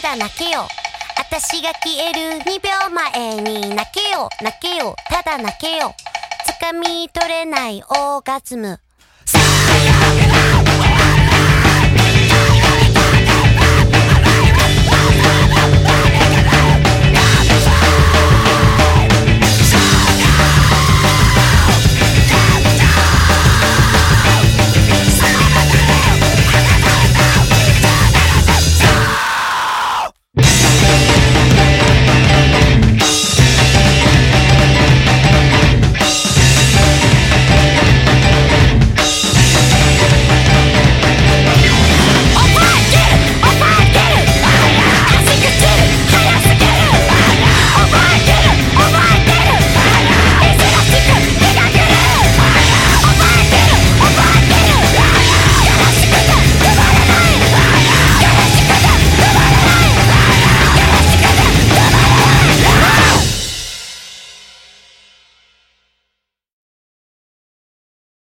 ただ泣けよ。私が消える2秒前に泣けよ。泣けよ。ただ泣けよ。掴み取れないオーガズム。さあやめ